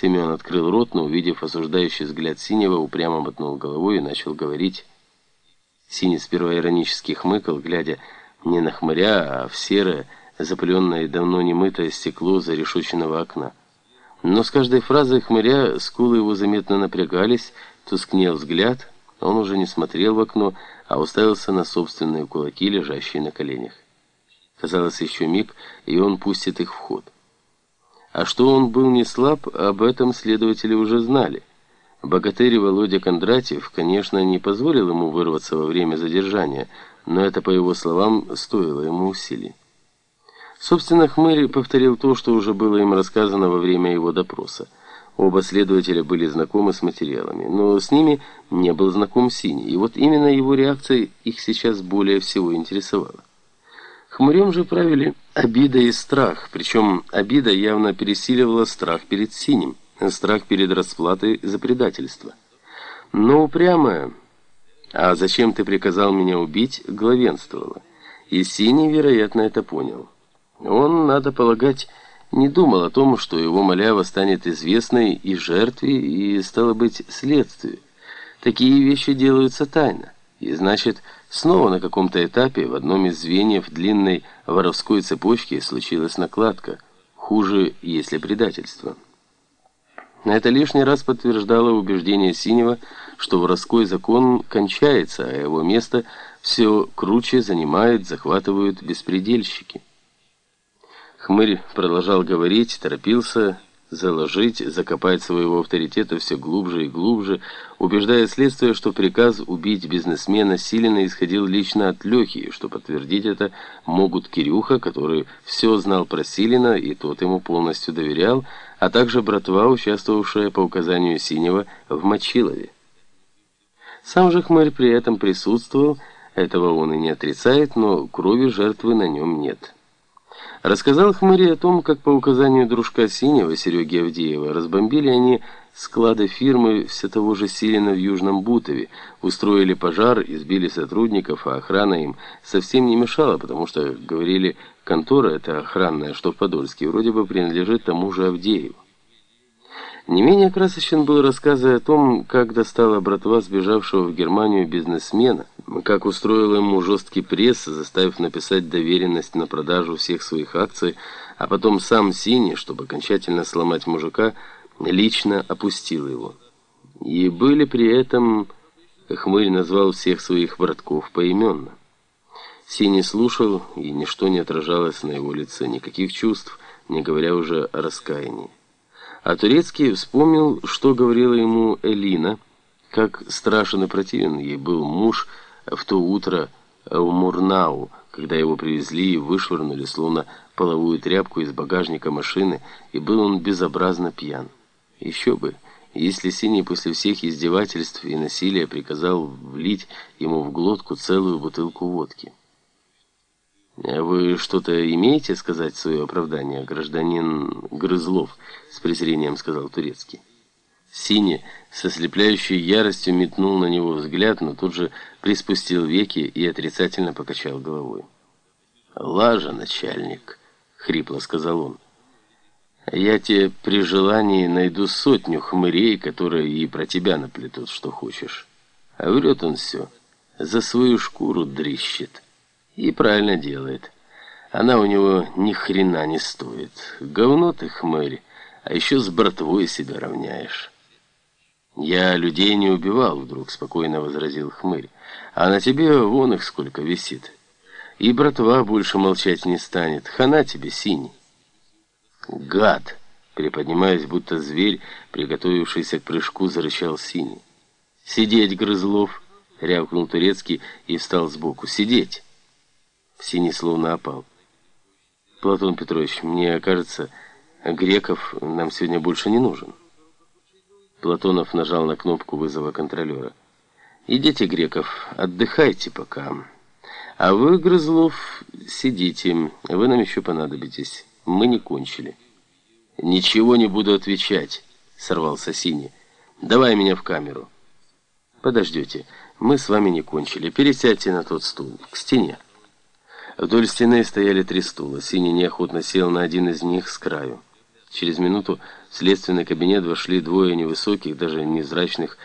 Семен открыл рот, но, увидев осуждающий взгляд Синего, упрямо мотнул головой и начал говорить. Синий сперва иронически хмыкал, глядя не на хмыря, а в серое, запыленное и давно не мытое стекло зарешоченного окна. Но с каждой фразой хмыря скулы его заметно напрягались, тускнел взгляд, он уже не смотрел в окно, а уставился на собственные кулаки, лежащие на коленях. Казалось, еще миг, и он пустит их в ход. А что он был не слаб, об этом следователи уже знали. Богатырь Володя Кондратьев, конечно, не позволил ему вырваться во время задержания, но это, по его словам, стоило ему усилий. Собственно, Хмырь повторил то, что уже было им рассказано во время его допроса. Оба следователя были знакомы с материалами, но с ними не был знаком Синий, и вот именно его реакция их сейчас более всего интересовала. Хмурем же правили обида и страх, причем обида явно пересиливала страх перед Синим, страх перед расплатой за предательство. Но упрямая, а зачем ты приказал меня убить, главенствовала. И Синий, вероятно, это понял. Он, надо полагать, не думал о том, что его малява станет известной и жертве, и, стало быть, следствию. Такие вещи делаются тайно. И значит, снова на каком-то этапе в одном из звеньев длинной воровской цепочки случилась накладка. Хуже, если предательство. Это лишний раз подтверждало убеждение Синего, что воровской закон кончается, а его место все круче занимают, захватывают беспредельщики. Хмырь продолжал говорить, торопился заложить, закопать своего авторитета все глубже и глубже, убеждая следствие, что приказ убить бизнесмена Силина исходил лично от Лехи, что подтвердить это могут Кирюха, который все знал про Силина, и тот ему полностью доверял, а также братва, участвовавшая по указанию Синего в Мочилове. Сам же Хмырь при этом присутствовал, этого он и не отрицает, но крови жертвы на нем нет. Рассказал Хмыри о том, как по указанию дружка Синего, Сереги Авдеева, разбомбили они склады фирмы все того же Силина в Южном Бутове, устроили пожар, избили сотрудников, а охрана им совсем не мешала, потому что, говорили, контора эта охранная, что в Подольске, вроде бы принадлежит тому же Авдееву. Не менее красочен был рассказ о том, как достала братва сбежавшего в Германию бизнесмена, как устроила ему жесткий пресс, заставив написать доверенность на продажу всех своих акций, а потом сам Синий, чтобы окончательно сломать мужика, лично опустил его. И были при этом, Хмырь назвал всех своих братков поименно. Синий слушал, и ничто не отражалось на его лице, никаких чувств, не говоря уже о раскаянии. А Турецкий вспомнил, что говорила ему Элина, как страшен и противен ей был муж в то утро в Мурнау, когда его привезли и вышвырнули, словно половую тряпку из багажника машины, и был он безобразно пьян. Еще бы, если Синий после всех издевательств и насилия приказал влить ему в глотку целую бутылку водки. «Вы что-то имеете сказать в свое оправдание, гражданин Грызлов?» с презрением сказал Турецкий. Синий со ослепляющей яростью метнул на него взгляд, но тут же приспустил веки и отрицательно покачал головой. «Лажа, начальник», — хрипло сказал он. «Я тебе при желании найду сотню хмырей, которые и про тебя наплетут, что хочешь. А врет он все, за свою шкуру дрищет». И правильно делает. Она у него ни хрена не стоит. Говно ты, хмырь, а еще с братвой себя равняешь. Я людей не убивал, вдруг спокойно возразил хмырь. А на тебе вон их сколько висит. И братва больше молчать не станет. Хана тебе, синий. Гад! Приподнимаясь, будто зверь, приготовившийся к прыжку, зарычал синий. «Сидеть, Грызлов!» — рявкнул Турецкий и встал сбоку. «Сидеть!» Синий словно опал. «Платон Петрович, мне кажется, Греков нам сегодня больше не нужен». Платонов нажал на кнопку вызова контролера. «Идите, Греков, отдыхайте пока. А вы, Грызлов, сидите, вы нам еще понадобитесь. Мы не кончили». «Ничего не буду отвечать», — сорвался Синий. «Давай меня в камеру». «Подождете, мы с вами не кончили. Пересядьте на тот стул, к стене». Вдоль стены стояли три стула. Синий неохотно сел на один из них с краю. Через минуту в следственный кабинет вошли двое невысоких, даже незрачных